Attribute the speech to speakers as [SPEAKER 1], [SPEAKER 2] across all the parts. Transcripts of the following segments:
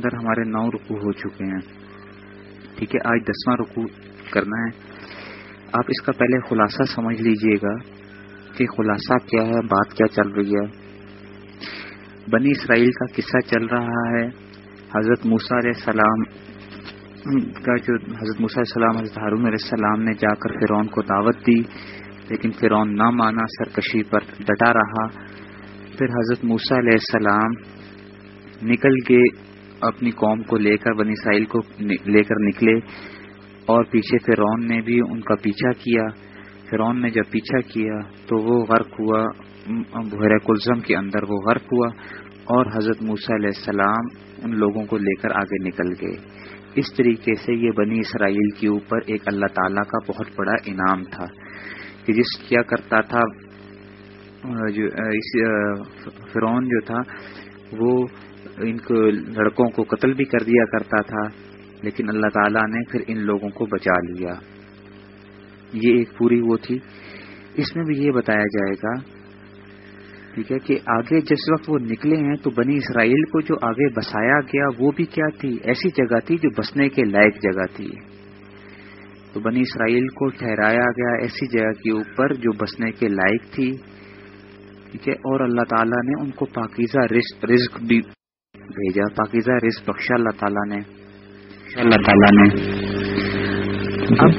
[SPEAKER 1] اندر ہمارے نو رکو ہو چکے ہیں۔ ٹھیک ہے، آج دسواں رکو کرنا ہے۔ آپ اس کا پہلے خلاصہ سمجھ لیجیے گا کہ خلاصہ کیا ہے، بات کیا چل رہی ہے۔ بنی اسرائیل کا قصہ چل رہا ہے۔ حضرت موسا علیہ السلام کا جو حضرت علیہ السلام، حضرت ہارون علیہ السلام نے جا کر فرعون کو دعوت دی، لیکن فرعون نہ مانا، سرکشی پر ڈٹا رہا۔ پھر حضرت موسا علیہ السلام نکل کے اپنی قوم کو لے کر بنی اسرائیل کو لے کر نکلے اور پیچھے فرعون نے بھی ان کا پیچھا کیا۔ فرعون نے جب پیچھا کیا تو وہ غرق ہوا بحیر کلزم کے اندر وہ غرق ہوا اور حضرت موسیٰ علیہ السلام ان لوگوں کو لے کر آگے نکل گئے۔ اس طریقے سے یہ بنی اسرائیل کے اوپر ایک اللہ تعالیٰ کا بہت بڑا انعام تھا کہ جس کیا کرتا تھا، جو فرعون جو تھا وہ ان کو لڑکوں کو قتل بھی کر دیا کرتا تھا، لیکن اللہ تعالیٰ نے پھر ان لوگوں کو بچا لیا۔ یہ ایک پوری وہ تھی۔ اس میں بھی یہ بتایا جائے گا، ٹھیک ہے، کہ آگے جس وقت وہ نکلے ہیں تو بنی اسرائیل کو جو آگے بسایا گیا، وہ بھی کیا تھی؟ ایسی جگہ تھی جو بسنے کے لائق جگہ تھی۔ تو بنی اسرائیل کو ٹھہرایا گیا ایسی جگہ کے اوپر جو بسنے کے لائق تھی، ٹھیک ہے، اور اللہ تعالیٰ نے ان کو پاکیزہ رزق بھی بھیجا۔ پاکیزہ رزق بخشا۔ اللہ تعالیٰ نے۔ اللہ تعالیٰ نے۔ اب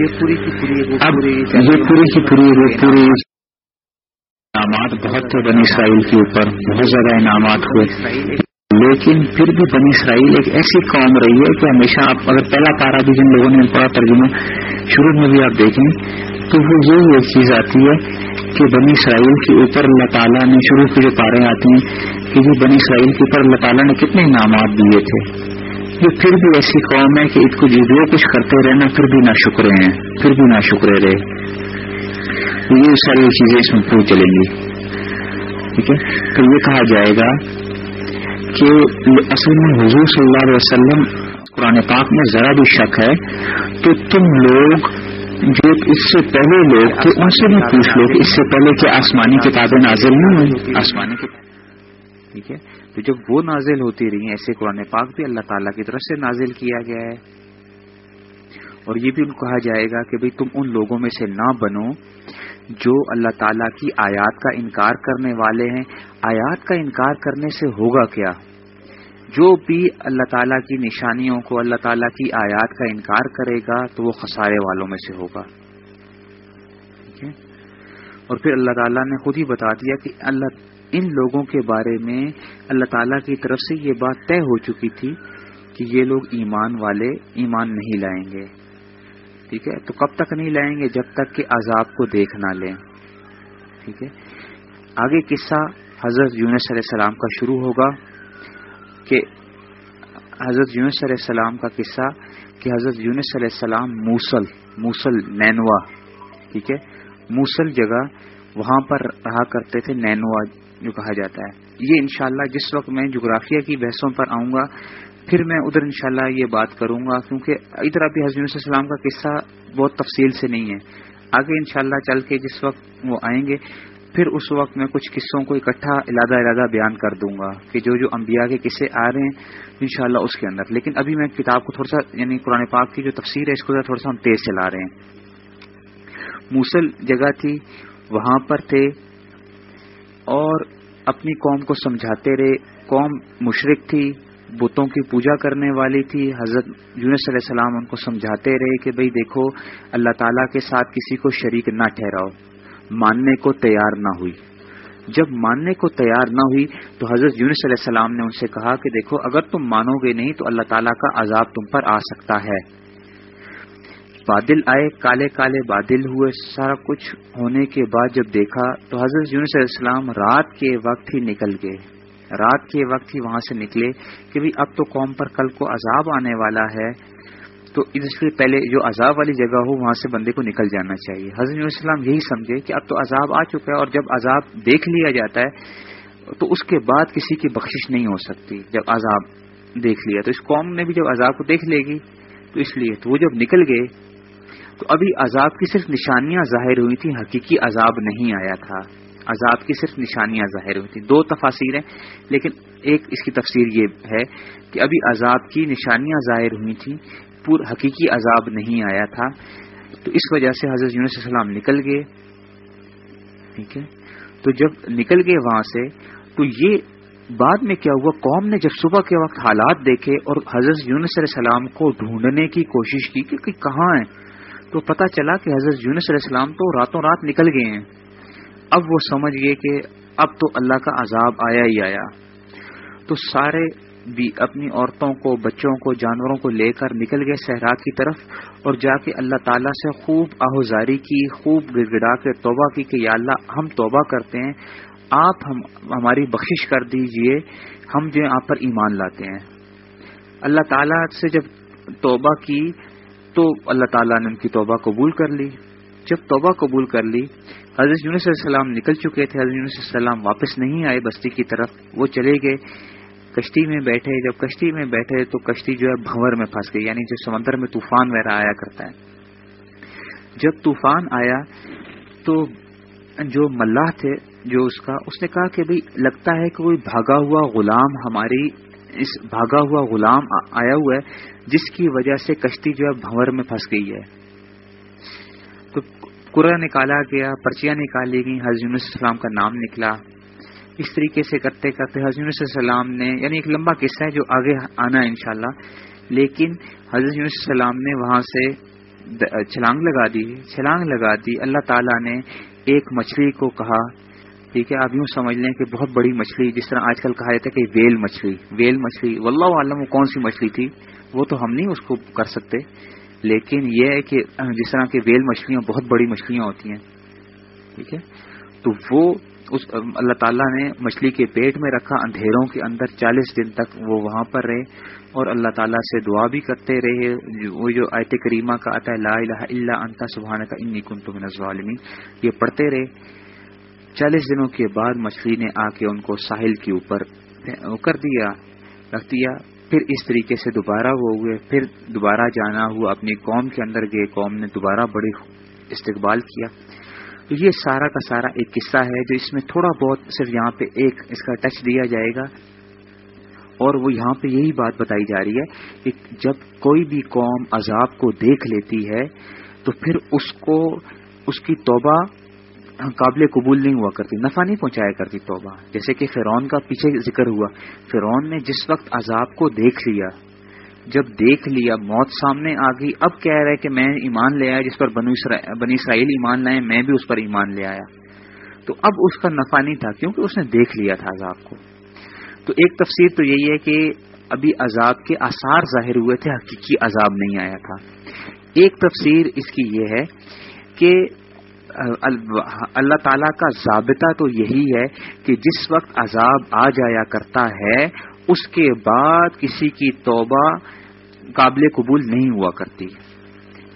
[SPEAKER 1] یہ پوری کی پوری یہ پوری کی پوری پوری انعامات بہت تھے بنی اسرائیل کے اوپر۔ بہت زیادہ انعامات ہوئے۔ لیکن پھر بھی بنی اسرائیل ایک ایسی قوم رہی ہے کہ ہمیشہ آپ اگر پہلا پارا بھی جن لوگوں نے پڑھا ترجمہ شروع میں بھی آپ دیکھیں تو وہ یہی ایک چیز آتی ہے کہ بنی اسرائیل کے اوپر اللہ تعالیٰ نے شروع کے جو پارے آتے ہیں کہ جو بنی اسرائیل کے اوپر اللہ تعالیٰ نے کتنے انعامات دیے تھے۔ یہ پھر بھی ایسی قوم ہے کہ اس کو جو کچھ کرتے رہنا پھر بھی نہ شکرے ہیں، پھر بھی نہ شکرے رہے یہ ساری چیزیں اس میں پوری چلیں گی؟ ٹھیک ہے؟ تو یہ کہا جائے گا کہ اصل میں حضور صلی اللہ علیہ وسلم، قرآن پاک میں ذرا بھی شک ہے تو تم لوگ جو اس سے پہلے لوگ تھے، ان سے بھی پوچھ لو کہ اس سے پہلے کہ آسمانی کتابیں نازل نہیں ہوئی آسمانی ٹھیک ہے؟ تو جب وہ نازل ہوتی رہی ایسے قرآن پاک بھی اللہ تعالیٰ کی طرف سے نازل کیا گیا ہے۔ اور یہ بھی ان کو کہا جائے گا کہ بھئی تم ان لوگوں میں سے نہ بنو جو اللہ تعالیٰ کی آیات کا انکار کرنے والے ہیں۔ آیات کا انکار کرنے سے ہوگا کیا؟ جو بھی اللہ تعالیٰ کی نشانیوں کو اللہ تعالیٰ کی آیات کا انکار کرے گا، تو وہ خسارے والوں میں سے ہوگا۔ اور پھر اللہ تعالیٰ نے خود ہی بتا دیا کہ اللہ ان لوگوں کے بارے میں اللہ تعالیٰ کی طرف سے یہ بات طے ہو چکی تھی کہ یہ لوگ ایمان والے ایمان نہیں لائیں گے۔ ٹھیک ہے؟ تو کب تک نہیں لائیں گے؟ جب تک کہ عذاب کو دیکھ نہ لیں۔ ٹھیک ہے؟ آگے قصہ حضرت یونس علیہ السلام کا شروع ہوگا کہ حضرت یونس علیہ السلام کا قصہ کہ حضرت یونس علیہ السلام موسل موسل نینوا۔ ٹھیک ہے؟ موسل جگہ وہاں پر رہا کرتے تھے نینوا جو کہا جاتا ہے۔ یہ انشاءاللہ جس وقت میں جغرافیہ کی بحثوں پر آؤں گا، پھر میں ادھر انشاءاللہ یہ بات کروں گا، کیونکہ ادھر ابھی حضرت السلام کا قصہ بہت تفصیل سے نہیں ہے۔ آگے انشاءاللہ چل کے جس وقت وہ آئیں گے، پھر اس وقت میں کچھ قصوں کو اکٹھا علادہ علادہ بیان کر دوں گا کہ جو جو انبیاء کے قصے آ رہے ہیں، انشاءاللہ اس کے اندر۔ لیکن ابھی میں کتاب کو تھوڑا سا یعنی قرآن پاک کی جو تفسیر ہے، اس کو تھوڑا سا ہم تیز چلا رہے ہیں۔ موسل جگہ تھی، وہاں پر تھے اور اپنی قوم کو سمجھاتے رہے۔ قوم مشرق تھی، بتوں کی پوجا کرنے والی تھی۔ حضرت یونس علیہ السلام ان کو سمجھاتے رہے کہ بھئی دیکھو، اللہ تعالیٰ کے ساتھ کسی کو شریک نہ ٹھہراؤ۔ ماننے کو تیار نہ ہوئی۔ جب ماننے کو تیار نہ ہوئی تو حضرت یونس علیہ السلام نے ان سے کہا کہ دیکھو، اگر تم مانو گے نہیں تو اللہ تعالیٰ کا عذاب تم پر آ سکتا ہے۔ بادل آئے، کالے کالے بادل ہوئے، سارا کچھ ہونے کے بعد جب دیکھا تو حضرت یونس علیہ السلام رات کے وقت ہی نکل گئے۔ رات کے وقت ہی وہاں سے نکلے کہ بھی اب تو قوم پر کل کو عذاب آنے والا ہے۔ تو اس سے پہلے جو عذاب والی جگہ ہو، وہاں سے بندے کو نکل جانا چاہیے۔ حضرت السلام یہی سمجھے کہ اب تو عذاب آ چکا ہے اور جب عذاب دیکھ لیا جاتا ہے تو اس کے بعد کسی کی بخشش نہیں ہو سکتی جب عذاب دیکھ لیا۔ تو اس قوم نے بھی جب عذاب کو دیکھ لے گی تو اس لیے تو وہ جب نکل گئے تو ابھی عذاب کی صرف نشانیاں ظاہر ہوئی تھیں، حقیقی عذاب نہیں آیا تھا۔ عذاب کی صرف نشانیاں ظاہر ہوئی تھیں۔ دو تفاصیر ہیں، لیکن ایک اس کی تفسیر یہ ہے کہ ابھی عذاب کی نشانیاں ظاہر ہوئی تھیں، پور حقیقی عذاب نہیں آیا تھا۔ تو اس وجہ سے حضرت یونس السلام نکل گئے۔ ٹھیک ہے؟ تو جب نکل گئے وہاں سے، تو یہ بعد میں کیا ہوا؟ قوم نے جب صبح کے وقت حالات دیکھے اور حضرت یونس علیہ السلام کو ڈھونڈنے کی کوشش کی کہ کہاں ہیں؟ تو پتا چلا کہ حضرت یونس علیہ السلام تو راتوں رات نکل گئے ہیں۔ اب وہ سمجھ گئے کہ اب تو اللہ کا عذاب آیا ہی آیا۔ تو سارے بھی اپنی عورتوں کو، بچوں کو، جانوروں کو لے کر نکل گئے صحرا کی طرف اور جا کے اللہ تعالیٰ سے خوب آہوزاری کی، خوب گڑ گڑا کے توبہ کی کہ یا اللہ ہم توبہ کرتے ہیں، آپ ہم، ہماری بخشش کر دیجیے، ہم جو آپ پر ایمان لاتے ہیں۔ اللہ تعالیٰ سے جب توبہ کی تو اللہ تعالیٰ نے ان کی توبہ قبول کر لی۔ جب توبہ قبول کر لی، حضرت یونس علیہ السلام نکل چکے تھے۔ حضرت یونس علیہ السلام واپس نہیں آئے، بستی کی طرف۔ وہ چلے گئے۔ کشتی میں بیٹھے۔ جب کشتی میں بیٹھے تو کشتی جو ہے بھنور میں پھنس گئی یعنی جو سمندر میں طوفان وغیرہ آیا کرتا ہے۔ جب طوفان آیا تو جو ملاح تھے، جو اس کا، اس نے کہا کہ بھائی لگتا ہے کہ کوئی بھاگا ہوا غلام ہماری اس بھاگا ہوا غلام آیا ہوا ہے، جس کی وجہ سے کشتی جو ہے بھنور میں پھنس گئی ہے۔ تو کرا نکالا گیا، پرچیاں نکالی گئی حضرت السلام کا نام نکلا۔ اس طریقے سے کرتے کرتے حضرت السلام نے یعنی ایک لمبا قصہ ہے جو آگے آنا ہے انشاءاللہ، لیکن حضرت السلام نے وہاں سے چھلانگ لگا دی، چھلانگ لگا دی۔ اللہ تعالیٰ نے ایک مچھلی کو کہا ٹھیک ہے آپ یوں سمجھ لیں کہ بہت بڑی مچھلی، جس طرح آج کل کہا جاتا ہے کہ ویل مچھلی ویل مچھلی، واللہ عالم وہ کون سی مچھلی تھی، وہ تو ہم نہیں اس کو کر سکتے، لیکن یہ ہے کہ جس طرح کی ویل مچھلیاں بہت بڑی مچھلیاں ہوتی ہیں، ٹھیک ہے؟ تو وہ اس، اللہ تعالیٰ نے مچھلی کے پیٹ میں رکھا، اندھیروں کے اندر چالیس دن تک وہ وہاں پر رہے، اور اللہ تعالیٰ سے دعا بھی کرتے رہے وہ جو آیت کریمہ کا آتا ہے، لا الہ الا انتا سبحان کا انی کن تم ظالمین یہ پڑھتے رہے۔ چالیس دنوں کے بعد مچھلی نے آ کے ان کو ساحل کے اوپر کر دیا، رکھ دیا، پھر اس طریقے سے دوبارہ وہ ہوئے، پھر دوبارہ جانا ہوا، اپنی قوم کے اندر گئے، قوم نے دوبارہ بڑی استقبال کیا۔ تو یہ سارا کا سارا ایک قصہ ہے جو اس میں تھوڑا بہت صرف یہاں پہ ایک اس کا ٹچ دیا جائے گا۔ اور وہ یہاں پہ یہی بات بتائی جا رہی ہے کہ جب کوئی بھی قوم عذاب کو دیکھ لیتی ہے، تو پھر اس کو، اس کی توبہ قابل قبول نہیں ہوا کرتی نفع نہیں پہنچایا کرتی توبہ۔ جیسے کہ فرعون کا پیچھے ذکر ہوا، فرعون نے جس وقت عذاب کو دیکھ لیا، جب دیکھ لیا، موت سامنے آ گئی، اب کہہ رہے کہ میں ایمان لے آیا، جس پر بنی اسرائیل ایمان لائے، میں بھی اس پر ایمان لے آیا۔ تو اب اس کا نفع نہیں تھا، کیونکہ اس نے دیکھ لیا تھا عذاب کو۔ تو ایک تفسیر تو یہی ہے کہ ابھی عذاب کے آثار ظاہر ہوئے تھے، حقیقی عذاب نہیں آیا تھا۔ ایک تفسیر اس کی یہ ہے کہ اللہ تعالی کا ضابطہ تو یہی ہے کہ جس وقت عذاب آ جایا کرتا ہے، اس کے بعد کسی کی توبہ قابل قبول نہیں ہوا کرتی۔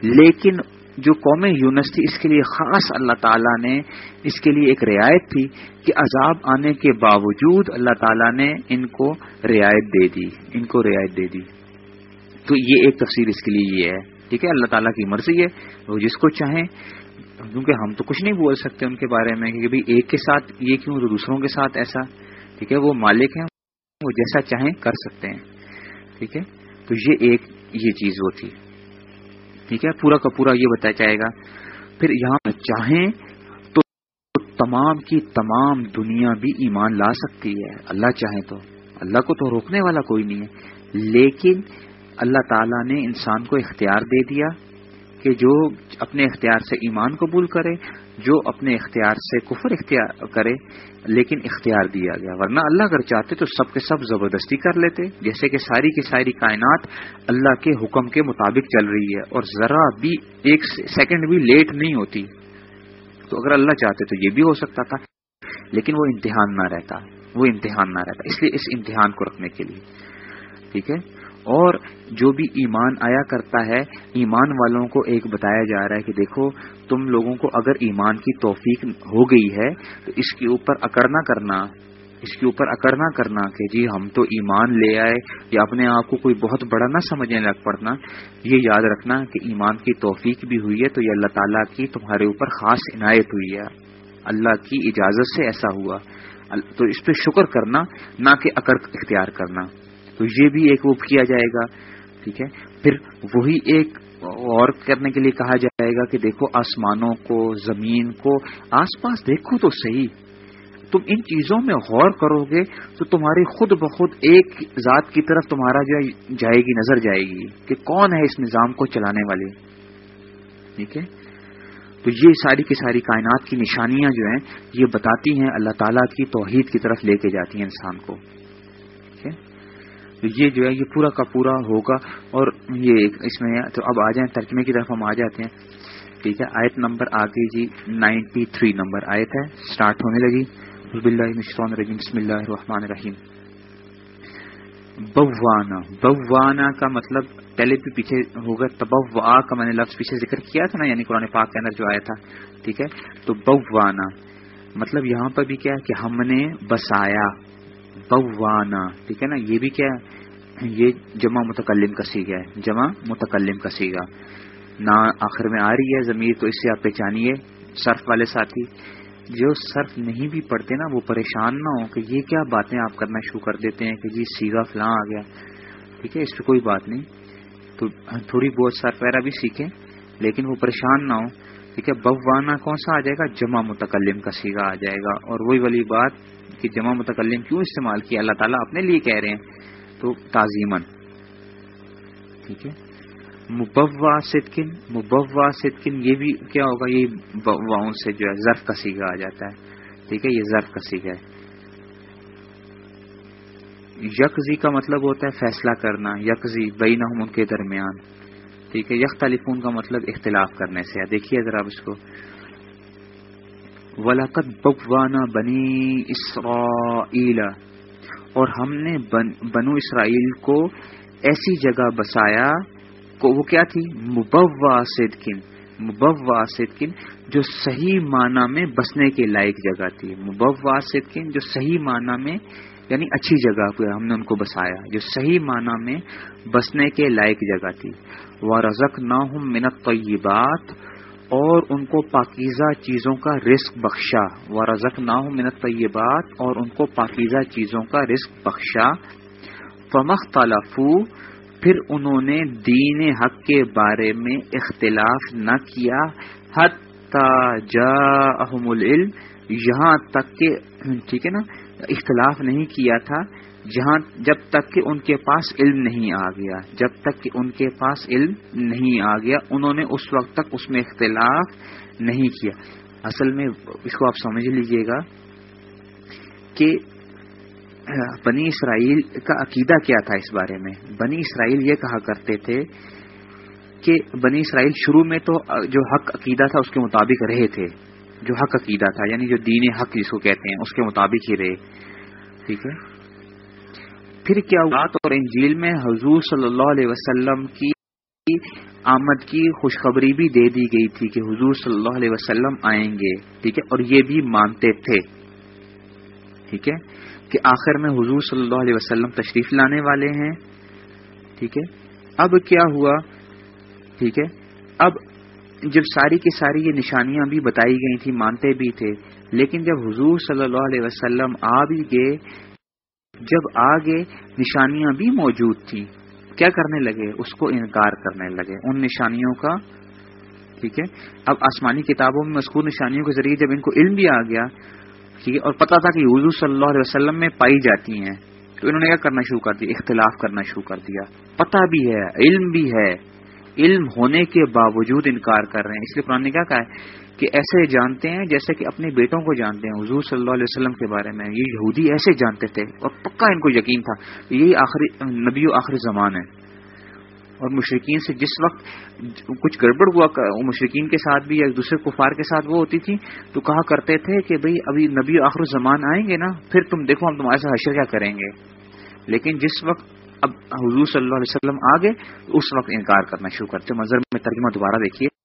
[SPEAKER 1] لیکن جو قوم یونس تھی، اس کے لیے خاص اللہ تعالیٰ نے، اس کے لیے ایک رعایت تھی کہ عذاب آنے کے باوجود اللہ تعالیٰ نے ان کو رعایت دے دی۔ ان کو رعایت دے دی۔ تو یہ ایک تفصیل اس کے لیے یہ ہے۔ ٹھیک ہے، اللہ تعالیٰ کی مرضی ہے، وہ جس کو چاہیں۔ کیونکہ ہم تو کچھ نہیں بول سکتے ان کے بارے میں کہ ایک کے ساتھ یہ کیوں تو دوسروں کے ساتھ ایسا؟ ٹھیک ہے، وہ مالک ہیں، وہ جیسا چاہیں کر سکتے ہیں۔ ٹھیک ہے؟ تو یہ ایک یہ چیز وہ تھی۔ ٹھیک ہے؟ پورا کا پورا یہ بتایا جائے گا۔ پھر یہاں چاہیں تو تمام کی تمام دنیا بھی ایمان لا سکتی ہے۔ اللہ چاہیں تو۔ اللہ کو تو روکنے والا کوئی نہیں ہے۔ لیکن اللہ تعالی نے انسان کو اختیار دے دیا۔ کہ جو اپنے اختیار سے ایمان قبول کرے، جو اپنے اختیار سے کفر اختیار کرے، لیکن اختیار دیا گیا۔ ورنہ اللہ اگر چاہتے تو سب کے سب زبردستی کر لیتے، جیسے کہ ساری کی ساری کائنات اللہ کے حکم کے مطابق چل رہی ہے اور ذرا بھی ایک سیکنڈ بھی لیٹ نہیں ہوتی۔ تو اگر اللہ چاہتے تو یہ بھی ہو سکتا تھا، لیکن وہ امتحان نہ رہتا۔ وہ امتحان نہ رہتا، اس لیے اس امتحان کو رکھنے کے لیے۔ ٹھیک ہے؟ اور جو بھی ایمان آیا کرتا ہے، ایمان والوں کو ایک بتایا جا رہا ہے کہ دیکھو، تم لوگوں کو اگر ایمان کی توفیق ہو گئی ہے، تو اس کے اوپر اکڑنا کرنا، اس کے اوپر اکڑنا کرنا کہ جی ہم تو ایمان لے آئے یا اپنے آپ کو کوئی بہت بڑا نہ سمجھنے لگ پڑنا۔ یہ یاد رکھنا کہ ایمان کی توفیق بھی ہوئی ہے تو یہ اللہ تعالیٰ کی تمہارے اوپر خاص عنایت ہوئی ہے۔ اللہ کی اجازت سے ایسا ہوا۔ تو اس پہ شکر کرنا، نہ کہ اکر اختیار کرنا۔ تو یہ بھی ایک وہ کیا جائے گا، ٹھیک ہے؟ پھر وہی ایک اور کرنے کے لیے کہا جائے گا کہ دیکھو آسمانوں کو، زمین کو، آس پاس دیکھو تو صحیح۔ تم ان چیزوں میں غور کرو گے تو تمہاری خود بخود ایک ذات کی طرف تمہارا جو جائے گی، نظر جائے گی کہ کون ہے اس نظام کو چلانے والے۔ ٹھیک ہے؟ تو یہ ساری کی ساری کائنات کی نشانیاں جو ہیں، یہ بتاتی ہیں اللہ تعالیٰ کی توحید کی طرف لے کے جاتی ہیں انسان کو۔ تو یہ جو ہے یہ پورا کا پورا ہوگا اور یہ اس میں تو اب آ جائیں، ترجمے کی طرف ہم آ جاتے ہیں۔ ٹھیک ہے، آیت نمبر آگے جی نائنٹی تھری نمبر آیت ہے اسٹارٹ ہونے لگی۔ بسم اللہ الرحمن الرحیم۔ بوانا بوانا کا مطلب پہلے بھی پیچھے ہوگا تبوا کا میں نے لفظ پیچھے ذکر کیا تھا نا یعنی قرآن پاک کے اندر جو آیا تھا۔ ٹھیک ہے، تو بوانا مطلب یہاں پر بھی کیا کہ ہم نے بسایا۔ بوانا ٹھیک ہے نا؟ یہ بھی کیا ہے؟ یہ جمع متکلم کا سیگا ہے۔ جمع متکلم کا سیگا۔ نہ آخر میں آ رہی ہے ضمیر، تو اس سے آپ پہچانیے صرف والے ساتھی۔ جو صرف نہیں بھی پڑھتے نا، وہ پریشان نہ ہو کہ یہ کیا باتیں آپ کرنا شروع کر دیتے ہیں کہ جی سیگا فلاں آ گیا۔ ٹھیک ہے، اس پہ کوئی بات نہیں۔ تو تھوڑی بہت صرف وغیرہ بھی سیکھیں، لیکن وہ پریشان نہ ہو ٹھیک ہے، بوانا کون سا آ جائے گا؟ جمع متکلم کا سیگا آ جائے گا۔ اور وہی والی بات کہ جمع متکلم کیوں استعمال کیا؟ اللہ تعالیٰ اپنے لیے کہہ رہے ہیں۔ تو تعظیمن ٹھیک ہے۔ مبوا صدقن مبوا صدقن، یہ بھی کیا ہوگا؟ یہ واؤں سے جو ہے ضرف کا سیگا آ جاتا ہے۔ ٹھیک ہے، یہ ضرف کا سیگا ہے۔ یکزی کا مطلب ہوتا ہے فیصلہ کرنا، یکزی بین ان کے درمیان۔ ٹھیک ہے یک کا مطلب اختلاف کرنے سے دیکھیے ذرا اس کو۔ ولاقت بغوانا بنی اسرائیل اور ہم نے بنو اسرائیل کو ایسی جگہ بسایا، کو، وہ کیا تھی؟ مبوا صدقن مبوا صدقن جو صحیح معنی میں بسنے کے لائق جگہ تھی۔ مبوا صدقن جو صحیح معنی میں یعنی اچھی جگہ پہ ہم نے ان کو بسایا، جو صحیح معنی میں بسنے کے لائق جگہ تھی۔ وہ رزق نہ ہوں منت طیبات اور ان کو پاکیزہ چیزوں کا رزق بخشا۔ وہ رزق نہ ہوں منت طیبات اور ان کو پاکیزہ چیزوں کا رزق بخشا۔ فمخ تلفو پھر انہوں نے دین حق کے بارے میں اختلاف نہ کیا۔ جا احم العلم، یہاں تک کہ، ٹھیک ہے نا، اختلاف نہیں کیا تھا۔ جہاں جب تک کہ ان کے پاس علم نہیں آ گیا، جب تک کہ ان کے پاس علم نہیں آ گیا، انہوں نے اس وقت تک اس میں اختلاف نہیں کیا۔ اصل میں اس کو آپ سمجھ لیجیے گا کہ، بنی اسرائیل کا عقیدہ کیا تھا اس بارے میں۔ بنی اسرائیل یہ کہا کرتے تھے کہ بنی اسرائیل شروع میں تو جو حق عقیدہ تھا اس کے مطابق رہے تھے۔ جو حق عقیدہ تھا یعنی جو دین حق جس کو کہتے ہیں، اس کے مطابق ہی رہے۔ ٹھیک ہے؟ پھر کیا بات اور انجیل میں حضور صلی اللہ علیہ وسلم کی آمد کی خوشخبری بھی دے دی گئی تھی کہ حضور صلی اللہ علیہ وسلم آئیں گے، ٹھیک ہے؟ اور یہ بھی مانتے تھے، ٹھیک ہے؟ کہ آخر میں حضور صلی اللہ علیہ وسلم تشریف لانے والے ہیں، ٹھیک ہے؟ اب کیا ہوا؟ ٹھیک ہے؟ اب جب ساری کی ساری یہ نشانیاں بھی بتائی گئی تھی مانتے بھی تھے، لیکن جب حضور صلی اللہ علیہ وسلم آ بھی گئے جب آگے نشانیاں بھی موجود تھیں، کیا کرنے لگے؟ اس کو انکار کرنے لگے۔ ان نشانیوں کا، ٹھیک ہے؟ اب آسمانی کتابوں میں مذکور نشانیوں کے ذریعے جب ان کو علم بھی آ گیا، ٹھیک ہے، اور پتا تھا کہ حضور صلی اللہ علیہ وسلم میں پائی جاتی ہیں، تو انہوں نے کیا کرنا شروع کر دیا؟ اختلاف کرنا شروع کر دیا۔ پتا بھی ہے، علم بھی ہے۔ علم ہونے کے باوجود انکار کر رہے ہیں۔ اس لیے قرآن نے کیا کہا ہے؟ کہ ایسے جانتے ہیں جیسے کہ اپنے بیٹوں کو جانتے ہیں، حضور صلی اللہ علیہ وسلم کے بارے میں۔ یہ یہودی ایسے جانتے تھے اور پکا ان کو یقین تھا۔ یہی آخری نبی و آخری زمان ہے۔ اور مشرقین سے جس وقت کچھ گڑبڑ ہوا مشرقین کے ساتھ بھی یا دوسرے کفار کے ساتھ وہ ہوتی تھی، تو کہا کرتے تھے کہ بھئی ابھی نبی آخر زمان آئیں گے نا، پھر تم دیکھو ہم تمہارے سے حشر کیا کریں گے۔ لیکن جس وقت اب حضور صلی اللہ علیہ وسلم آ گئے اس وقت انکار کرنا شروع کرتے۔ مذہب میں ترجمہ دوبارہ دیکھیے۔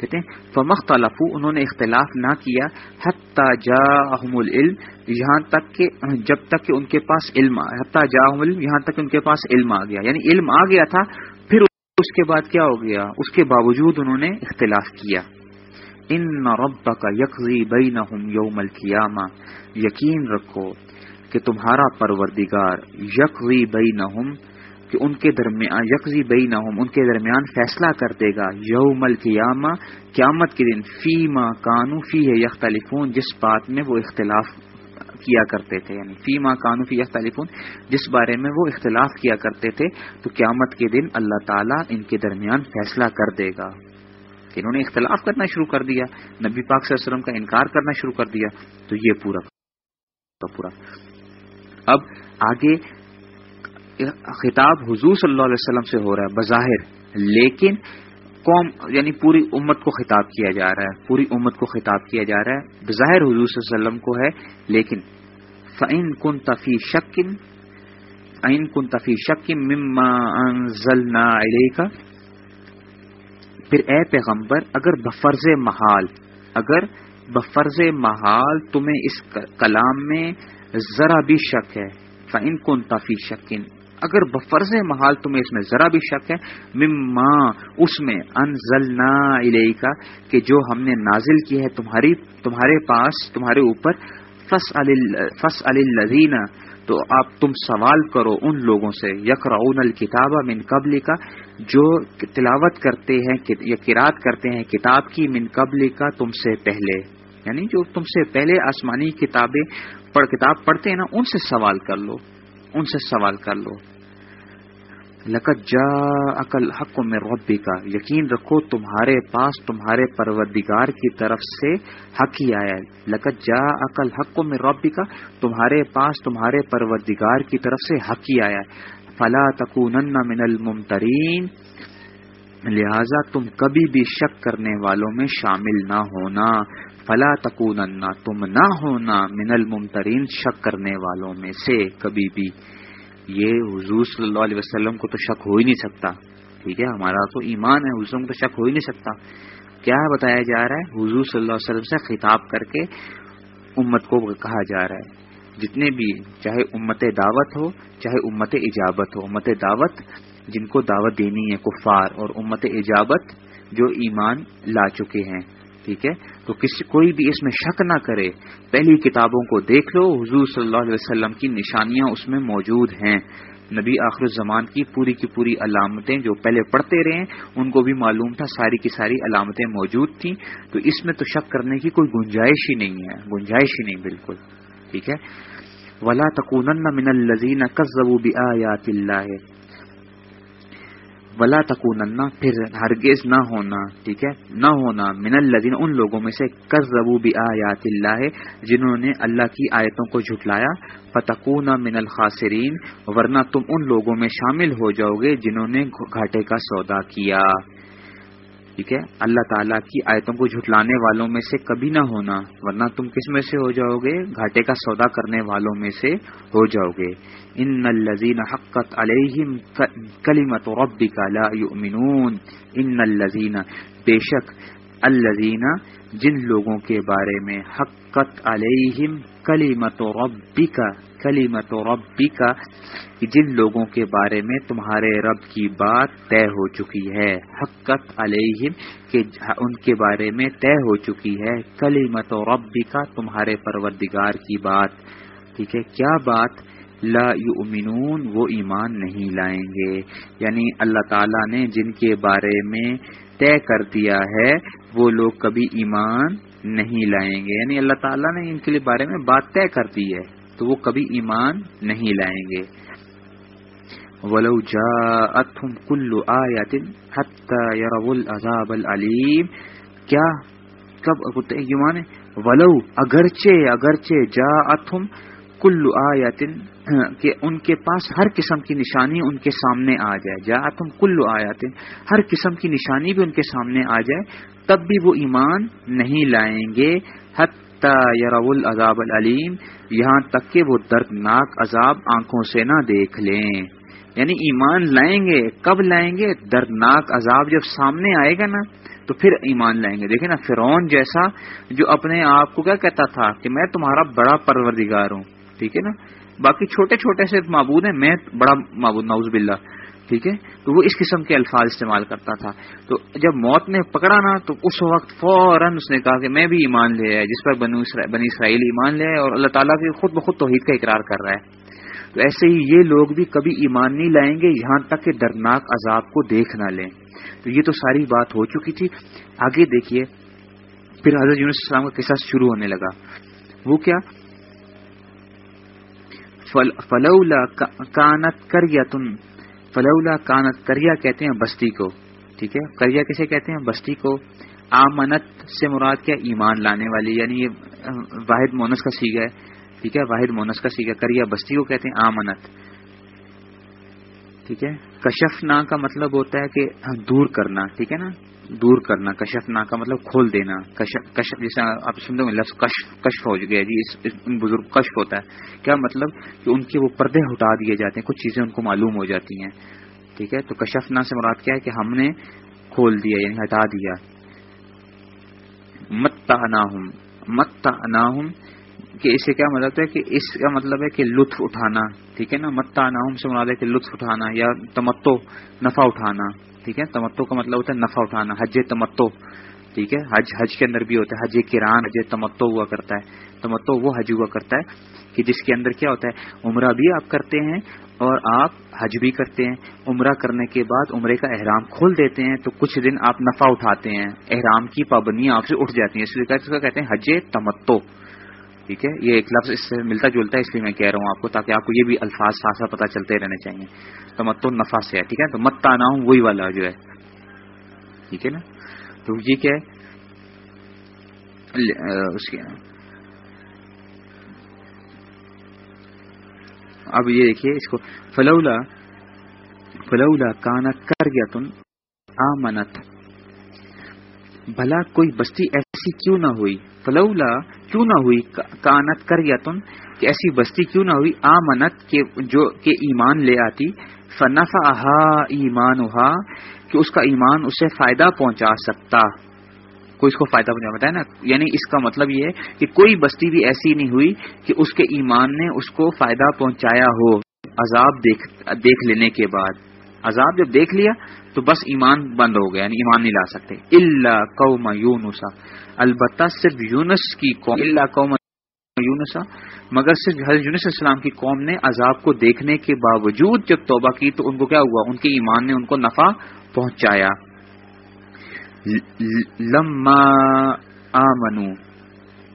[SPEAKER 1] کہتے ہیں فمخ تلفو انہوں نے اختلاف نہ کیا۔ حتیٰ جا العلم، یہاں تک کہ، جب تک کہ ان کے پاس علم حتیٰ جا العلم، یہاں تک ان کے پاس علم آ گیا۔ یعنی علم آ گیا تھا، پھر اس کے بعد کیا ہو گیا؟ اس کے باوجود انہوں نے اختلاف کیا۔ ان رب کا یکزی بین یوم القیامہ یقین رکھو کہ تمہارا پروردگار یکزی بین کہ ان کے درمیان یکزی بین ان کے درمیان فیصلہ کر دے گا، یوم القیامہ، قیامت کے دن فی ما کانو فی ہے یختلفون، جس بات میں وہ اختلاف کیا کرتے تھے یعنی فی ماں کانوفی تعلیف جس بارے میں وہ اختلاف کیا کرتے تھے، تو قیامت کے دن اللہ تعالیٰ ان کے درمیان فیصلہ کر دے گا۔ کہ انہوں نے اختلاف کرنا شروع کر دیا، نبی پاک صلی اللہ علیہ وسلم کا انکار کرنا شروع کر دیا، تو یہ پورا پورا۔ اب آگے خطاب حضور صلی اللہ علیہ وسلم سے ہو رہا ہے، بظاہر، لیکن قوم یعنی پوری امت کو خطاب کیا جا رہا ہے، پوری امت کو خطاب کیا جا رہا ہے۔ بظاہر حضور صلی اللہ علیہ وسلم کو ہے، لیکن فعین کن تفی شکن عین کن تفی شکن مما انزلنا علیہ پھر اے پیغمبر، اگر بفرز محال، اگر بفرز محال تمہیں اس کلام میں ذرا بھی شک ہے فعین کن تفی شکن اگر بفرز محال تمہیں اس میں ذرا بھی شک ہے، مما اس میں انزلنا الیہ کا کہ جو ہم نے نازل کی ہے تمہاری، تمہارے پاس، تمہارے اوپر فس فس الزین تو آپ تم سوال کرو ان لوگوں سے یکرعون الکتاب من قبل کا جو تلاوت کرتے ہیں، یا قرات کرتے ہیں کتاب کی من قبل کا تم سے پہلے۔ یعنی جو تم سے پہلے آسمانی کتابیں، پڑھ کتاب پڑھتے ہیں نا، ان سے سوال کر لو۔ ان سے سوال کر لو۔ لقت جا عقل حق میں ربی کا یقین رکھو تمہارے پاس تمہارے پروردگار کی طرف سے حق ہی آیا ہے۔ جا عقل حق میں ربی کا تمہارے پاس تمہارے پروردگار کی طرف سے حق ہی آیا ہے۔ فلا تکون من الممترین، لہذا تم کبھی بھی شک کرنے والوں میں شامل نہ ہونا۔ فلا تکون تم نہ ہونا من الممترین شک کرنے والوں میں سے کبھی بھی۔ یہ حضور صلی اللہ علیہ وسلم کو تو شک ہو ہی نہیں سکتا۔ ٹھیک ہے، ہمارا تو ایمان ہے، حضور کو تو شک ہو ہی نہیں سکتا۔ کیا بتایا جا رہا ہے؟ حضور صلی اللہ علیہ وسلم سے خطاب کر کے امت کو کہا جا رہا ہے۔ جتنے بھی، چاہے امت دعوت ہو، چاہے امت اجابت ہو، امت دعوت جن کو دعوت دینی ہے، کفار اور امت اجابت جو ایمان لا چکے ہیں۔ ٹھیک ہے؟ تو کسی کوئی بھی اس میں شک نہ کرے۔ پہلی کتابوں کو دیکھ لو، حضور صلی اللہ علیہ وسلم کی نشانیاں اس میں موجود ہیں۔ نبی آخر الزمان کی پوری کی پوری علامتیں جو پہلے پڑھتے رہے، ان کو بھی معلوم تھا، ساری کی ساری علامتیں موجود تھیں۔ تو اس میں تو شک کرنے کی کوئی گنجائش ہی نہیں ہے، گنجائش ہی نہیں، بالکل۔ ٹھیک ہے؟ ولا تکون من الزین کزبو بآیات اللہ ولا تکوننا پھر ہرگز نہ ہونا، ٹھیک ہے؟ نہ ہونا۔ من الذین ان لوگوں میں سے کذبوا بآیات اللہ جنہوں نے اللہ کی آیتوں کو جھٹلایا۔ فتکون من الخاسرین ورنہ تم ان لوگوں میں شامل ہو جاؤ گے جنہوں نے گھاٹے کا سودا کیا۔ ٹھیک ہے؟ اللہ تعالیٰ کی آیتوں کو جھٹلانے والوں میں سے کبھی نہ ہونا، ورنہ تم کس میں سے ہو جاؤ گے؟ گھاٹے کا سودا کرنے والوں میں سے ہو جاؤ گے۔ ان الزین حقت علیہم کلیمت ربک لا یؤمنون ان الزین بے شک الزین جن لوگوں کے بارے میں حقت علیہم کلیمت ربک کلیمت ربک، جن لوگوں کے بارے میں تمہارے رب کی بات طے ہو چکی ہے، حقت علیہم کہ ان کے بارے میں طے ہو چکی ہے کلیمت ربک، تمہارے پروردگار کی بات۔ ٹھیک ہے، کیا بات؟ لا یؤمنون، وہ ایمان نہیں لائیں گے۔ یعنی اللہ تعالیٰ نے جن کے بارے میں طے کر دیا ہے، وہ لوگ کبھی ایمان نہیں لائیں گے۔ یعنی اللہ تعالیٰ نے ان کے بارے میں بات طے کر دی ہے، تو وہ کبھی ایمان نہیں لائیں گے۔ ولو جاءتهم كل آیت حتى يروا العذاب العلیم کیا؟ کب؟ ایمان ولو، اگرچہ اگرچہ جاءتهم كل آیت، کہ ان کے پاس ہر قسم کی نشانی ان کے سامنے آ جائے۔ جا تم کلو آیات ہر قسم کی نشانی بھی ان کے سامنے آ جائے۔ تب بھی وہ ایمان نہیں لائیں گے۔ یرو العذاب العلیم، یہاں تک کہ وہ دردناک عذاب آنکھوں سے نہ دیکھ لیں۔ یعنی ایمان لائیں گے، کب لائیں گے؟ دردناک عذاب جب سامنے آئے گا نا، تو پھر ایمان لائیں گے۔ دیکھیں نا، فرعون جیسا جو اپنے آپ کو کیا کہتا تھا کہ میں تمہارا بڑا پروردگار ہوں۔ ٹھیک ہے نا؟ باقی چھوٹے چھوٹے سے معبود ہیں، میں بڑا معبود نوز باللہ، ٹھیک ہے؟ تو وہ اس قسم کے الفاظ استعمال کرتا تھا۔ تو جب موت نے پکڑا نا، تو اس وقت فوراً اس نے کہا کہ میں بھی ایمان لے آیا، جس پر بنی اسرائیل ایمان لے آئے اور اللہ تعالیٰ بھی خود بخود توحید کا اقرار کر رہا ہے۔ تو ایسے ہی یہ لوگ بھی کبھی ایمان نہیں لائیں گے، یہاں تک کہ درناک عذاب کو دیکھ نہ لیں۔ تو یہ تو ساری بات ہو چکی تھی۔ آگے دیکھیے، پھر حضرت یونس السلام کا قصہ شروع ہونے لگا۔ وہ کیا؟ فلولا کانت کریتن فلولا کانت کریا کہتے ہیں بستی کو، ٹھیک ہے؟ کریا کیسے کہتے ہیں؟ بستی کو۔ آمنت سے مراد کیا؟ ایمان لانے والی یعنی یہ واحد مونس کا سیگا ہے، ٹھیک ہے؟ واحد مونس کا سیگا، کریا بستی کو کہتے ہیں آمنت۔ ٹھیک ہے؟ کشف نا کا مطلب ہوتا ہے کہ دور کرنا، ٹھیک ہے نا؟ دور کرنا، کشف نا کا مطلب کھول دینا، کشف جیسے آپ سمجھو گے لفظ کشف کشف ہو گیا جی اس بزرگ کشف ہوتا ہے۔ کیا مطلب کہ ان کے وہ پردے ہٹا دیے جاتے ہیں، کچھ چیزیں ان کو معلوم ہو جاتی ہیں۔ ٹھیک ہے؟ تو کشف نا سے مراد کیا ہے کہ ہم نے کھول دیا یعنی ہٹا دیا۔ مت ہوں مت ہوں کہ اسے کیا مطلب ہے کہ اس کا مطلب ہے کہ لطف اٹھانا۔ ٹھیک ہے نا؟ متا ناہم سے مراد ہے کہ لطف اٹھانا یا تمتو نفع اٹھانا۔ ٹھیک ہے؟ تمتو کا مطلب ہوتا ہے نفع اٹھانا، حج تمتو، ٹھیک ہے؟ حج حج کے اندر بھی ہوتا ہے، حج کران، حج تمتو ہوا کرتا ہے۔ تمتو وہ حج ہوا کرتا ہے کہ جس کے اندر کیا ہوتا ہے، عمرہ بھی آپ کرتے ہیں اور آپ حج بھی کرتے ہیں۔ عمرہ کرنے کے بعد عمرے کا احرام کھول دیتے ہیں تو کچھ دن آپ نفع اٹھاتے ہیں، احرام کی پابندیاں آپ سے اٹھ جاتی ہیں۔ اس لیے کہتے ہیں حج تمتو۔ ٹھیک ہے؟ یہ ایک لفظ اس سے ملتا جلتا ہے، اس لیے میں کہہ رہا ہوں آپ کو تاکہ آپ کو یہ بھی الفاظ ساتھ ساتھ پتہ چلتے رہنے چاہیے۔ تو مت تو نفا سے ہے، ٹھیک ہے؟ تو مت تانا ہوں، وہی والا جو ہے۔ ٹھیک ہے نا؟ تو یہ کیا ہے؟ اس کے اب یہ دیکھیے، اس کو فلولا فلولا کانا کر گیا تم آمنت۔ بھلا کوئی بستی ایسی کیوں نہ ہوئی؟ فلولا کیوں نہ ہوئی؟ کانت کر گیا تم کہ ایسی بستی کیوں نہ ہوئی؟ آمنت کے جو کہ ایمان لے آتی۔ فنفا ایمان کہ اس کا ایمان اسے فائدہ پہنچا سکتا۔ کوئی اس کو فائدہ پہنچا بتایا نا؟ یعنی اس کا مطلب یہ ہے کہ کوئی بستی بھی ایسی نہیں ہوئی کہ اس کے ایمان نے اس کو فائدہ پہنچایا ہو۔ عذاب دیکھ دیکھ لینے کے بعد۔ عذاب جب دیکھ لیا تو بس ایمان بند ہو گیا یعنی ایمان نہیں لا سکتے۔ اللہ قوم یونسا البتہ صرف یونس کی قوم اللہ قوم یونسا مگر صرف حضرت یونس السلام کی قوم نے عذاب کو دیکھنے کے باوجود جب توبہ کی تو ان کو کیا ہوا؟ ان کے ایمان نے ان کو نفع پہنچایا۔ لما آمنو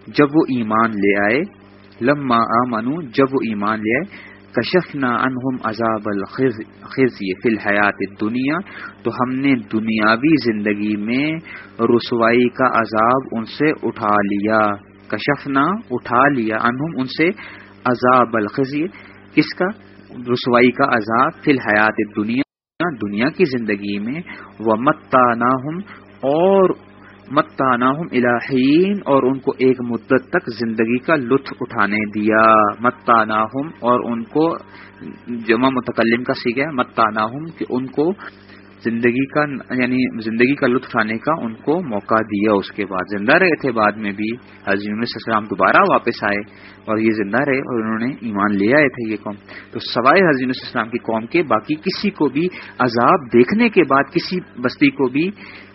[SPEAKER 1] جب وہ ایمان لے آئے، لما آمنو جب وہ ایمان لے آئے کشفنا انہم عذاب الخزی فی الحیات دنیا تو ہم نے دنیاوی زندگی میں رسوائی کا عذاب ان سے اٹھا لیا۔ کشفنا اٹھا لیا انہم ان سے عذاب الخزی، کس کا؟ رسوائی کا عذاب فی الحیات دنیا دنیا کی زندگی میں۔ وہ اور متاناہم الہین اور ان کو ایک مدت تک زندگی کا لطف اٹھانے دیا۔ متاناہم اور ان کو جمع متکلم کا سیکھا متاناہم کہ ان کو زندگی کا یعنی زندگی کا لطف اٹھانے کا ان کو موقع دیا۔ اس کے بعد زندہ رہے تھے۔ بعد میں بھی حضرت السلام دوبارہ واپس آئے اور یہ زندہ رہے اور انہوں نے ایمان لے آئے تھے یہ قوم۔ تو سوائے حضرت السلام کی قوم کے، باقی کسی کو بھی عذاب دیکھنے کے بعد، کسی بستی کو بھی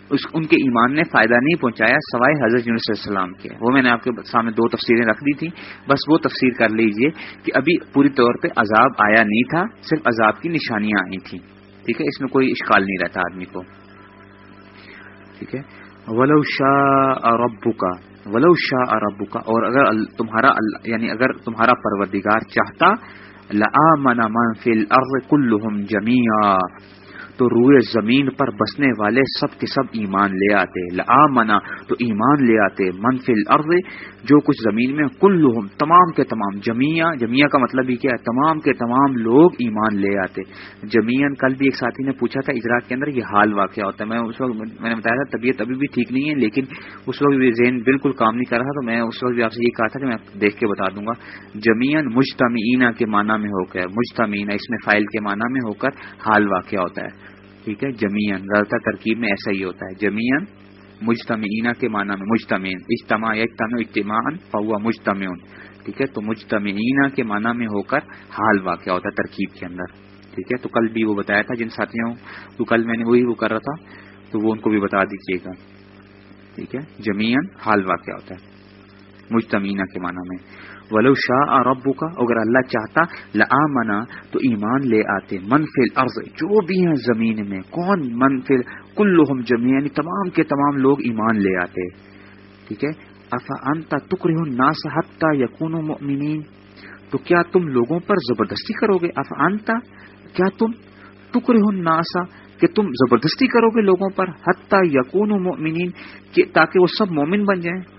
[SPEAKER 1] اس ان کے ایمان نے فائدہ نہیں پہنچایا سوائے حضرت یونس السلام کے۔ وہ میں نے آپ کے سامنے دو تفسیریں رکھ دی تھی بس وہ تفسیر کر لیجیے کہ ابھی پوری طور پہ عذاب آیا نہیں تھا، صرف عذاب کی نشانیاں آئی تھیں۔ ٹھیک ہے؟ اس میں کوئی اشکال نہیں رہتا آدمی کو۔ ٹھیک ہے؟ ولو شاہ اربو کا ولو شاہ اربو کا اور اگر تمہارا یعنی اگر تمہارا پروردگار چاہتا من فی الارض كلهم جميعا۔ تو روئے زمین پر بسنے والے سب کے سب ایمان لے آتے منا، تو ایمان لے آتے منفل ارض جو کچھ زمین میں کل تمام کے تمام جمیا جمیا کا مطلب ہی کیا ہے، تمام کے تمام لوگ ایمان لے آتے۔ جمین کل بھی ایک ساتھی نے پوچھا تھا اجراک کے اندر، یہ حال واقع ہوتا ہے۔ میں اس وقت، میں نے بتایا تھا، طبیعت ابھی بھی ٹھیک نہیں ہے، لیکن اس وقت بھی ذہن بالکل کام نہیں کر رہا تو میں اس وقت بھی آپ سے یہ کہا تھا کہ میں دیکھ کے بتا دوں گا۔ جمین مجتمعینہ کے معنی میں ہو کر مجتمعینہ اس میں فائل کے معنی میں ہو کر حال واقع ہوتا ہے۔ ٹھیک ہے؟ جمین زیادہ ترکیب میں ایسا ہی ہوتا ہے۔ جمین مجتمعینہ کے معنی میں مجتمع اجتماع اجتماع اجتماع فوا مجتمع ٹھیک ہے؟ تو مجتمعینہ کے معنی میں ہو کر حال واقع ہوتا ہے ترکیب کے اندر۔ ٹھیک ہے؟ تو کل بھی وہ بتایا تھا جن ساتھیوں، تو کل میں نے وہی وہ کر رہا تھا، تو وہ ان کو بھی بتا دیجیے گا۔ ٹھیک ہے؟ جمین حال واقع ہوتا ہے۔ مجتمینہ کے معنی میں۔ ولو شاہ ربو کا اگر اللہ چاہتا لآمنا، تو ایمان لے آتے۔ منفل عرض جو بھی ہیں زمین میں، کون منفل کل جمی یعنی تمام کے تمام لوگ ایمان لے آتے۔ ٹھیک ہے؟ افا انتا تکر ناس حتہ یقون مؤمنین۔ تو کیا تم لوگوں پر زبردستی کرو گے؟ افا انتا کیا تم ٹکر ناسا کہ تم زبردستی کرو گے لوگوں پر؟ حتہ یقون مؤمنین تاکہ وہ سب مومن بن جائیں۔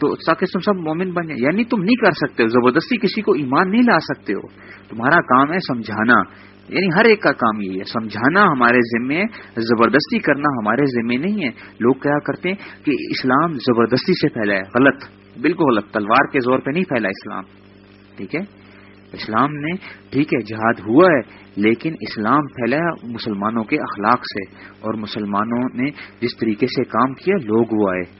[SPEAKER 1] تو تاکہ تم سب مومن بن جائیں۔ یعنی تم نہیں کر سکتے ہو، زبردستی کسی کو ایمان نہیں لا سکتے ہو۔ تمہارا کام ہے سمجھانا۔ یعنی ہر ایک کا کام یہ ہے، سمجھانا ہمارے ذمے زبردستی کرنا ہمارے ذمے نہیں ہے۔ لوگ کیا کرتے ہیں کہ اسلام زبردستی سے پھیلا ہے، غلط، بالکل غلط۔ تلوار کے زور پہ نہیں پھیلا اسلام۔ ٹھیک ہے؟ اسلام نے، ٹھیک ہے، جہاد ہوا ہے، لیکن اسلام پھیلایا مسلمانوں کے اخلاق سے۔ اور مسلمانوں نے جس طریقے سے کام کیا، لوگ وہ آئے۔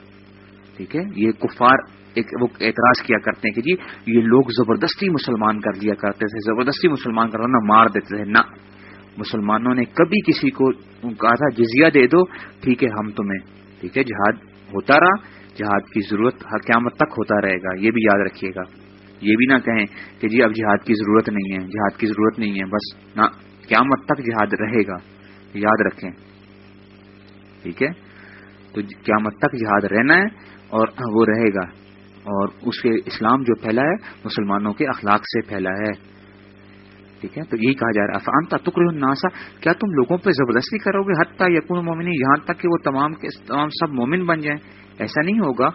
[SPEAKER 1] ٹھیک ہے؟ یہ کفار ایک وہ اعتراض کیا کرتے ہیں کہ جی یہ لوگ زبردستی مسلمان کر لیا کرتے تھے، زبردستی مسلمان کرنا مار دیتے تھے، نہ۔ مسلمانوں نے کبھی کسی کو کہا تھا، جزیہ دے دو، ٹھیک ہے، ہم تمہیں، ٹھیک ہے، جہاد ہوتا رہا، جہاد کی ضرورت ہر قیامت تک ہوتا رہے گا، یہ بھی یاد رکھیے گا۔ یہ بھی نہ کہیں کہ جی اب جہاد کی ضرورت نہیں ہے، جہاد کی ضرورت نہیں ہے، بس نہ، قیامت تک جہاد رہے گا، یاد رکھیں۔ ٹھیک ہے؟ تو قیامت تک جہاد رہنا ہے۔ اور وہ رہے گا۔ اور اس کے اسلام جو پھیلا ہے، مسلمانوں کے اخلاق سے پھیلا ہے۔ ٹھیک ہے؟ تو یہی کہا جا رہا ہے۔ افان تکر الناسا۔ کیا تم لوگوں پہ زبردستی کرو گے؟ حتیٰ یقون مومنی یہاں تک کہ وہ تمام کے تمام سب مومن بن جائیں۔ ایسا نہیں ہوگا۔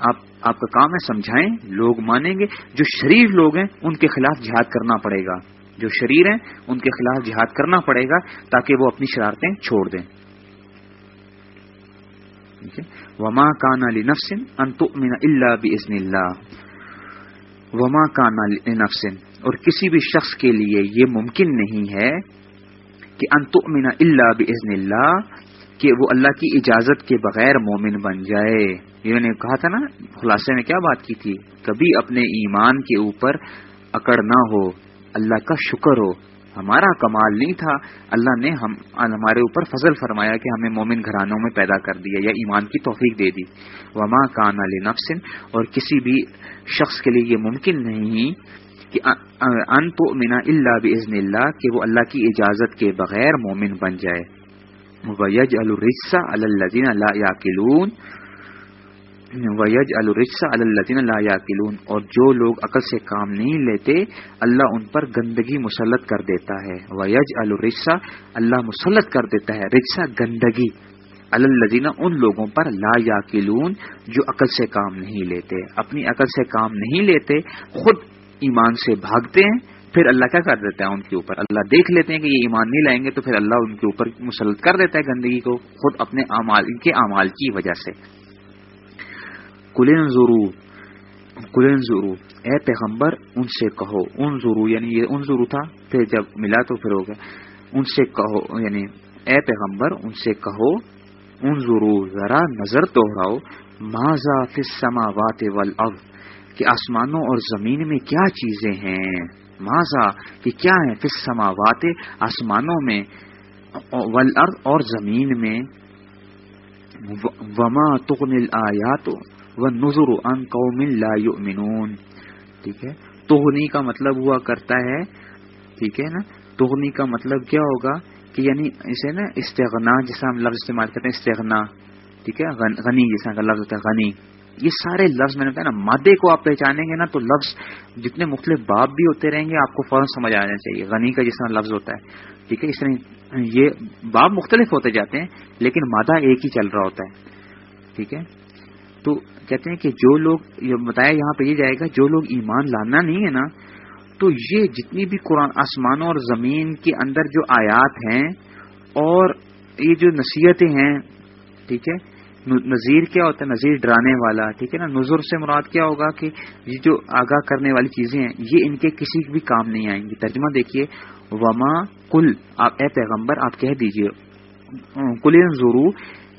[SPEAKER 1] آپ آپ کا کام ہے سمجھائیں، لوگ مانیں گے۔ جو شریر لوگ ہیں، ان کے خلاف جہاد کرنا پڑے گا۔ جو شریر ہیں، ان کے خلاف جہاد کرنا پڑے گا تاکہ وہ اپنی شرارتیں چھوڑ دیں۔ وما کان علی نفسن انتمن اللہ بزن اللہ وما کان علی نفسن اور کسی بھی شخص کے لیے یہ ممکن نہیں ہے کہ انتمن اللہ بزن اللہ کہ وہ اللہ کی اجازت کے بغیر مومن بن جائے۔ یہ نے کہا تھا نا، خلاصے میں کیا بات کی تھی؟ کبھی اپنے ایمان کے اوپر اکڑ نہ ہو، اللہ کا شکر ہو۔ ہمارا کمال نہیں تھا، اللہ نے ہم، ہمارے اوپر فضل فرمایا کہ ہمیں مومن گھرانوں میں پیدا کر دیا یا ایمان کی توفیق دے دی۔ وما کان علی نفسن اور کسی بھی شخص کے لیے یہ ممکن نہیں کہ ان تو منا اللہ بزن اللہ کہ وہ اللہ کی اجازت کے بغیر مومن بن جائے۔ ویج الرسا الدین اللہ یا ویج الرسا الدین اللہ یا اور جو لوگ عقل سے کام نہیں لیتے، اللہ ان پر گندگی مسلط کر دیتا ہے۔ ویج الرسا اللہ مسلط کر دیتا ہے۔ رسا گندگی۔ الدین ان لوگوں پر لا یا جو عقل سے کام نہیں لیتے۔ اپنی عقل سے کام نہیں لیتے، خود ایمان سے بھاگتے ہیں، پھر اللہ کیا کر دیتا ہے ان کے اوپر؟ اللہ دیکھ لیتے ہیں کہ یہ ایمان نہیں لائیں گے تو پھر اللہ ان کے اوپر مسلط کر دیتا ہے گندگی کو، خود اپنے اعمال، ان کے اعمال کی وجہ سے۔ کلین ضرو کلین ضرو اے پیغمبر ان سے کہو ان ضرو یعنی یہ ان ضرو تھا پھر جب ملا تو پھر ہو گیا ان سے کہو یعنی اے پیغمبر ان سے کہو ان ضرو ذرا نظر دوہراؤ ماضا فسما وات ول کہ آسمانوں اور زمین میں کیا چیزیں ہیں ماضا کہ کیا ہے پھر سماوات آسمانوں میں ولر اور زمین میں وما تغن آیات و نظر ان قوم لا یؤمنون ٹھیک ہے؟ تغنی کا مطلب ہوا کرتا ہے، ٹھیک ہے نا؟ تغنی کا مطلب کیا ہوگا؟ کہ یعنی اسے نا استغنا جیسا ہم لفظ استعمال کرتے ہیں، استغنا، ٹھیک ہے؟ غنی جیسا کا لفظ ہوتا ہے، غنی۔ یہ سارے لفظ میں نے کہا نا، مادے کو آپ پہچانیں گے نا تو لفظ جتنے مختلف باب بھی ہوتے رہیں گے، آپ کو فوراً سمجھ آنا چاہیے۔ غنی کا جس طرح لفظ ہوتا ہے، ٹھیک ہے؟ اس طرح یہ باب مختلف ہوتے جاتے ہیں، لیکن مادہ ایک ہی چل رہا ہوتا ہے۔ ٹھیک ہے؟ تو کہتے ہیں کہ جو لوگ یہ بتایا یہاں پہ یہ جائے گا، جو لوگ ایمان لانا نہیں ہے نا، تو یہ جتنی بھی قرآن آسمانوں اور زمین کے اندر جو آیات ہیں اور یہ جو نصیحتیں ہیں، ٹھیک ہے نظیر کیا ہوتا ہے؟ نظیر ڈرانے والا، ٹھیک ہے نا؟ نظر سے مراد کیا ہوگا کہ یہ جو آگاہ کرنے والی چیزیں ہیں، یہ ان کے کسی بھی کام نہیں آئیں گی۔ ترجمہ دیکھیے، وما کل آپ اے پیغمبر، آپ کہہ دیجیے۔ کل ضرور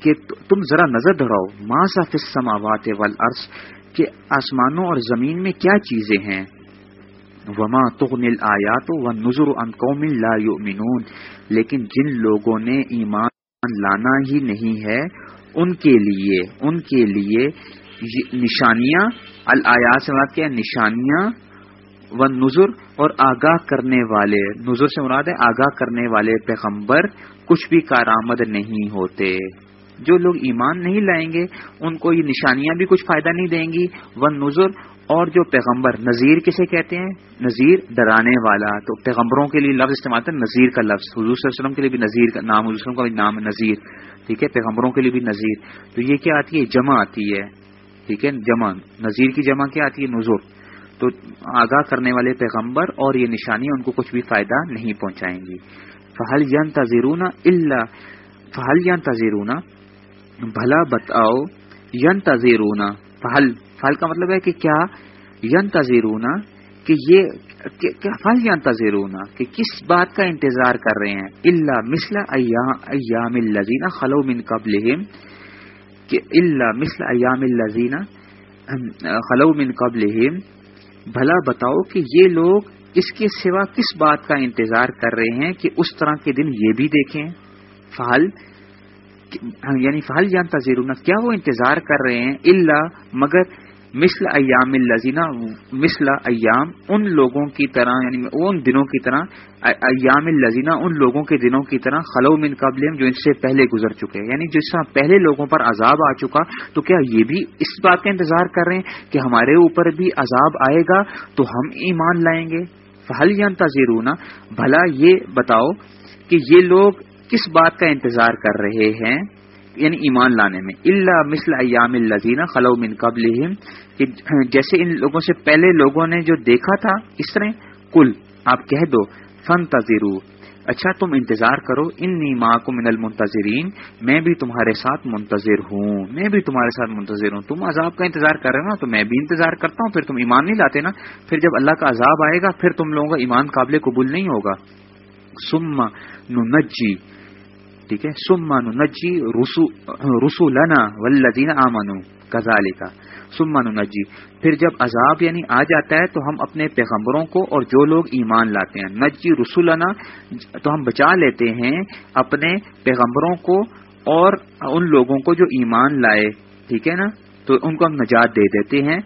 [SPEAKER 1] کہ تم ذرا نظر دہراؤ ماں سا وات ول کہ آسمانوں اور زمین میں کیا چیزیں ہیں؟ وما تغنل آیات و نظر ان قوم لا یؤمنون، لیکن جن لوگوں نے ایمان لانا ہی نہیں ہے، ان کے لیے، ان کے لیے نشانیاں الیات سے مراد کیا نشانیاں و نظر اور آگاہ کرنے والے نظر سے مراد ہے آگاہ کرنے والے پیغمبر، کچھ بھی کارآمد نہیں ہوتے۔ جو لوگ ایمان نہیں لائیں گے، ان کو یہ نشانیاں بھی کچھ فائدہ نہیں دیں گی۔ وہ نظر اور جو پیغمبر نذیر کسے کہتے ہیں؟ نذیر ڈرانے والا۔ تو پیغمبروں کے لیے لفظ استعمال ہے نذیر کا لفظ۔ حضور صلی اللہ علیہ وسلم کے لیے بھی نذیر کا نام، حضور وسلم کا بھی نام نذیر۔ ٹھیک ہے؟ پیغمبروں کے لیے بھی نذیر۔ تو یہ کیا آتی ہے؟ جمع آتی ہے۔ ٹھیک ہے؟ جمع۔ نذیر کی جمع کیا آتی ہے؟ نظر تو آگاہ کرنے والے پیغمبر اور یہ نشانی ان کو کچھ بھی فائدہ نہیں پہنچائیں گی۔ فہل ین تذیرون اللہ فہل ین تذیرون بھلا بتاؤ ین تذیرون فہل فل کا مطلب ہے کہ کیا؟ ین تذیرونا کہ یہ فل ین تذیرونا کہ کس بات کا انتظار کر رہے ہیں؟ اللہ مثل ایام الزینہ خلو من قبل کہ اللہ مثل ایام الزینہ خلو من قبل بھلا بتاؤ کہ یہ لوگ اس کے سوا کس بات کا انتظار کر رہے ہیں کہ اس طرح کے دن یہ بھی دیکھیں؟ فہل ہاں، یعنی فہل جان تذیرون کیا وہ انتظار کر رہے ہیں؟ اللہ مگر مثل ایام الزینہ مثل ایام ان لوگوں کی طرح یعنی ان دنوں کی طرح، ایام الزینہ ان لوگوں کے دنوں کی طرح خلو من قبل جو ان سے پہلے گزر چکے یعنی جس طرح پہلے لوگوں پر عذاب آ چکا، تو کیا یہ بھی اس بات کا انتظار کر رہے ہیں کہ ہمارے اوپر بھی عذاب آئے گا؟ تو ہم ایمان لائیں گے۔ فہل یا تذیرون بھلا یہ بتاؤ کہ یہ لوگ کس بات کا انتظار کر رہے ہیں؟ یعنی ایمان لانے میں۔ اللہ مثل ایام الزینہ خلو من قبل کہ جیسے ان لوگوں سے پہلے لوگوں نے جو دیکھا تھا، اس طرح کل آپ کہہ دو فن اچھا تم انتظار کرو ان نیما کو من المنتظرین میں بھی تمہارے ساتھ منتظر ہوں، میں بھی تمہارے ساتھ منتظر ہوں۔ تم عذاب کا انتظار کر رہے ہو نا، تو میں بھی انتظار کرتا ہوں، پھر تم ایمان نہیں لاتے نا۔ پھر جب اللہ کا عذاب آئے گا، پھر تم لوگوں کا ایمان قابل قبول نہیں ہوگا۔ سما نجی ٹھیک ہے؟ سما نجی رسو لنا ولدین آمن کزال کا سمن نجی پھر جب عذاب یعنی آ جاتا ہے تو ہم اپنے پیغمبروں کو اور جو لوگ ایمان لاتے ہیں۔ نجی رسولنا، تو ہم بچا لیتے ہیں اپنے پیغمبروں کو اور ان لوگوں کو جو ایمان لائے۔ ٹھیک ہے نا؟ تو ان کو ہم نجات دے دیتے ہیں۔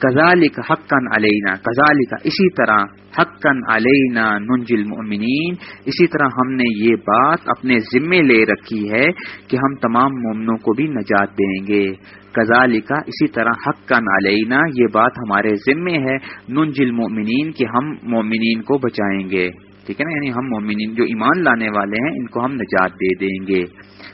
[SPEAKER 1] کزالک حقن علینا کزالک اسی طرح حقن علینا ننجل المؤمنین اسی طرح ہم نے یہ بات اپنے ذمے لے رکھی ہے کہ ہم تمام مومنوں کو بھی نجات دیں گے۔ کزالکا اسی طرح حقن علینا یہ بات ہمارے ذمے ہے ننجل المؤمنین کہ ہم مومنین کو بچائیں گے۔ ٹھیک ہے نا؟ یعنی ہم مومنین جو ایمان لانے والے ہیں، ان کو ہم نجات دے دیں گے۔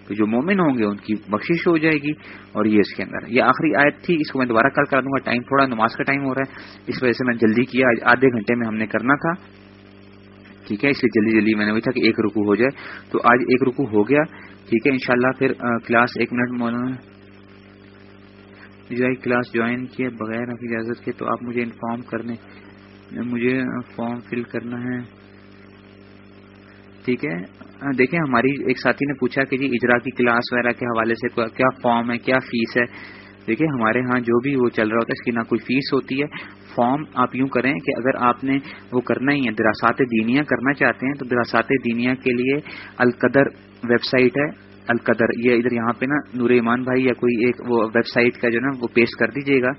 [SPEAKER 1] تو جو مومن ہوں گے، ان کی بخشش ہو جائے گی۔ اور یہ اس کے اندر۔ یہ آخری آیت تھی، اس کو میں دوبارہ کل کرا دوں گا۔ ٹائم تھوڑا نماز کا ٹائم ہو رہا ہے۔ اس وجہ سے میں جلدی کیا۔ آدھے گھنٹے میں ہم نے کرنا تھا۔ ٹھیک ہے؟ اس لیے جلدی جلدی میں نے تھا کہ ایک رکو ہو جائے۔ تو آج ایک رکو ہو گیا۔ ٹھیک ہے، انشاءاللہ پھر کلاس ایک منٹ مولانا۔ کلاس جوائن کیے بغیر اجازت کے تو آپ مجھے انفارم کرنے، مجھے فارم فل کرنا ہے۔ ٹھیک ہے؟ دیکھیں، ہماری ایک ساتھی نے پوچھا کہ جی اجرا کی کلاس وغیرہ کے حوالے سے کیا فارم ہے، کیا فیس ہے؟ دیکھیں، ہمارے ہاں جو بھی وہ چل رہا ہوتا ہے، اس کی نہ کوئی فیس ہوتی ہے۔ فارم آپ یوں کریں کہ اگر آپ نے وہ کرنا ہی ہے، دراسات دینیا کرنا چاہتے ہیں، تو دراسات دینیا کے لیے القدر ویب سائٹ ہے۔ القدر، یہ ادھر یہاں پہ نا، نور ایمان بھائی یا کوئی ایک وہ ویب سائٹ کا جو نا، وہ پیش کر دیجیے گا۔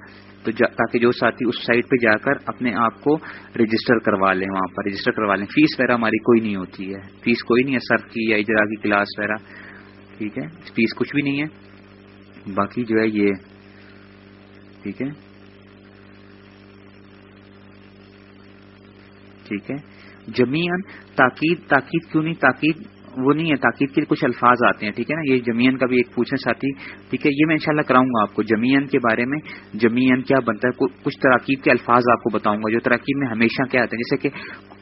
[SPEAKER 1] تو تاکہ جو ساتھی اس سائٹ پہ جا کر اپنے آپ کو رجسٹر کروا لیں وہاں پر رجسٹر کروا لیں۔ فیس وغیرہ ہماری کوئی نہیں ہوتی ہے۔ فیس کوئی نہیں ہے، سر کی یا اجرا کی کلاس وغیرہ۔ ٹھیک ہے؟ فیس کچھ بھی نہیں ہے۔ باقی جو ہے یہ، ٹھیک ہے؟ ٹھیک ہے؟ جمیان تاکید تاکید کیوں نہیں؟ تاکید وہ نہیں ہے، تاکید کے کچھ الفاظ آتے ہیں، ٹھیک ہے نا؟ یہ جمین کا بھی ایک پوچھنا ساتھی، ٹھیک ہے؟ یہ میں انشاءاللہ کراؤں گا آپ کو جمین کے بارے میں۔ جمین کیا بنتا ہے؟ کچھ تراکیب کے الفاظ آپ کو بتاؤں گا، جو تراکیب میں ہمیشہ کیا آتے ہیں۔ جیسے کہ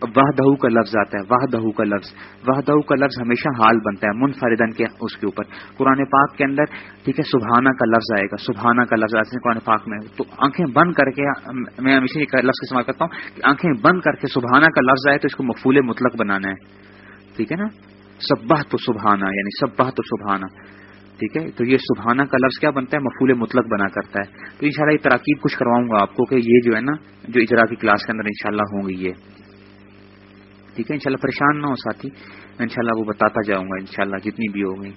[SPEAKER 1] واہ دہو کا لفظ آتا ہے واہ دہو کا لفظ۔ واہ دہو کا لفظ ہمیشہ حال بنتا ہے، منفردن کے اس کے اوپر۔ قرآن پاک کے اندر، ٹھیک ہے، سبحانہ کا لفظ آئے گا، سبحانہ کا لفظ آتا ہے قرآن پاک میں۔ تو آنکھیں بند کر کے، میں ہمیشہ یہ لفظ استعمال کرتا ہوں کہ آنکھیں بند کر کے سبحانہ کا لفظ آئے تو اس کو مفول مطلق بنانا ہے۔ ٹھیک ہے نا؟ سبہ تو سبحانا یعنی سبہ تو سبحانا، ٹھیک ہے؟ تو یہ سبحانہ کا لفظ کیا بنتا ہے؟ مفول مطلق بنا کرتا ہے۔ تو انشاءاللہ یہ تراکیب کچھ کرواؤں گا آپ کو کہ یہ جو ہے نا، جو اجرا کی کلاس کے اندر انشاءاللہ ہوں گی یہ۔ ٹھیک ہے؟ انشاءاللہ پریشان نہ ہو ساتھی، میں انشاءاللہ وہ بتاتا جاؤں گا انشاءاللہ جتنی بھی ہوگی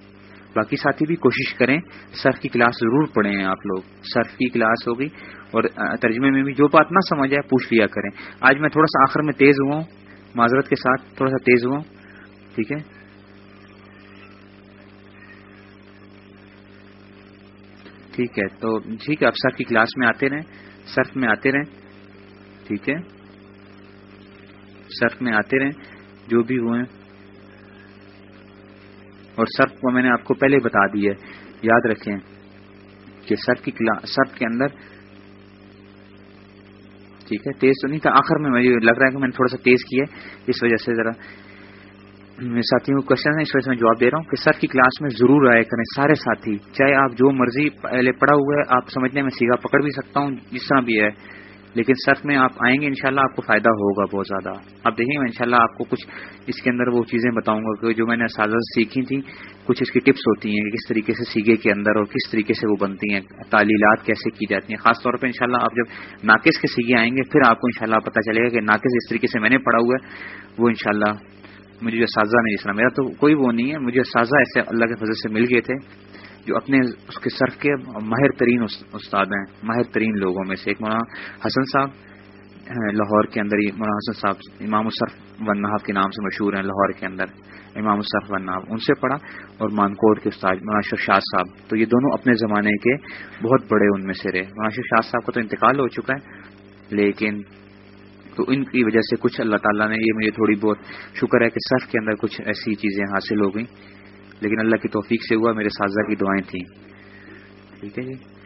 [SPEAKER 1] باقی ساتھی بھی کوشش کریں سرف کی کلاس ضرور پڑھیں آپ لوگ۔ سرف کی کلاس ہوگی اور ترجمے میں بھی جو بات نہ سمجھ آئے پوچھ لیا کریں۔ آج میں تھوڑا سا آخر میں تیز ہوا ہوں، معذرت کے ساتھ تھوڑا سا تیز ہوا ٹھیک ہے؟ ٹھیک ہے تو جی ٹھیک ہے آپ سر کی کلاس میں آتے رہیں سرف میں آتے رہیں، ٹھیک ہے؟ سرف میں آتے رہیں، جو بھی ہوئے۔ اور سرف کو میں نے آپ کو پہلے بتا دی ہے، یاد رکھیں کہ سرف کی سرف کے اندر، ٹھیک ہے، تیز تو نہیں تھا آخر میں مجھے لگ رہا ہے کہ میں نے تھوڑا سا تیز کیا ہے، اس وجہ سے ذرا ساتھیوں کو کوشچن ہے، اس وجہ سے میں جواب دے رہا ہوں کہ سر کی کلاس میں ضرور آیا کریں سارے ساتھی، چاہے آپ جو مرضی پہلے پڑھا ہوا ہے، آپ سمجھنے میں سیگا پکڑ بھی سکتا ہوں، جس طرح بھی ہے۔ لیکن سرف میں آپ آئیں گے، انشاءاللہ آپ کو فائدہ ہوگا بہت زیادہ۔ اب دیکھیں میں انشاءاللہ آپ کو کچھ اس کے اندر وہ چیزیں بتاؤں گا کہ جو میں نے سازہ سیکھی تھیں، کچھ اس کی ٹپس ہوتی ہیں کہ کس طریقے سے سیگے کے اندر اور کس طریقے سے وہ بنتی ہیں، تعلیلات کیسے کی جاتی ہیں۔ خاص طور پہ انشاءاللہ آپ جب ناقص کے سیگے آئیں گے، پھر آپ کو انشاءاللہ شاء پتہ چلے گا کہ ناقص اس طریقے سے میں نے پڑھا ہوا ہے، وہ انشاءاللہ مجھے جو سازہ نہیں جس میرا تو کوئی وہ نہیں ہے۔ مجھے سازہ ایسے اللہ کے فضل سے مل گئے تھے جو اپنے اس کے صرف کے ماہر ترین استاد ہیں۔ ماہر ترین لوگوں میں سے۔ ایک مولانا حسن صاحب لاہور کے اندر مولانا حسن صاحب، امام الصرف ونحاف کے نام سے مشہور ہیں لاہور کے اندر۔ امام الصرف ونحاف ان سے پڑھا اور مانکوٹ کے استاد مولانا شاہ صاحب۔ تو یہ دونوں اپنے زمانے کے بہت بڑے ان میں سے رہے۔ مولانا شاہ صاحب کا تو انتقال ہو چکا ہے، لیکن تو ان کی وجہ سے کچھ اللہ تعالیٰ نے یہ مجھے تھوڑی بہت شکر ہے کہ صرف کے اندر کچھ ایسی چیزیں حاصل ہو گئیں، لیکن اللہ کی توفیق سے ہوا، میرے سازہ کی دعائیں تھیں۔ ٹھیک ہے جی؟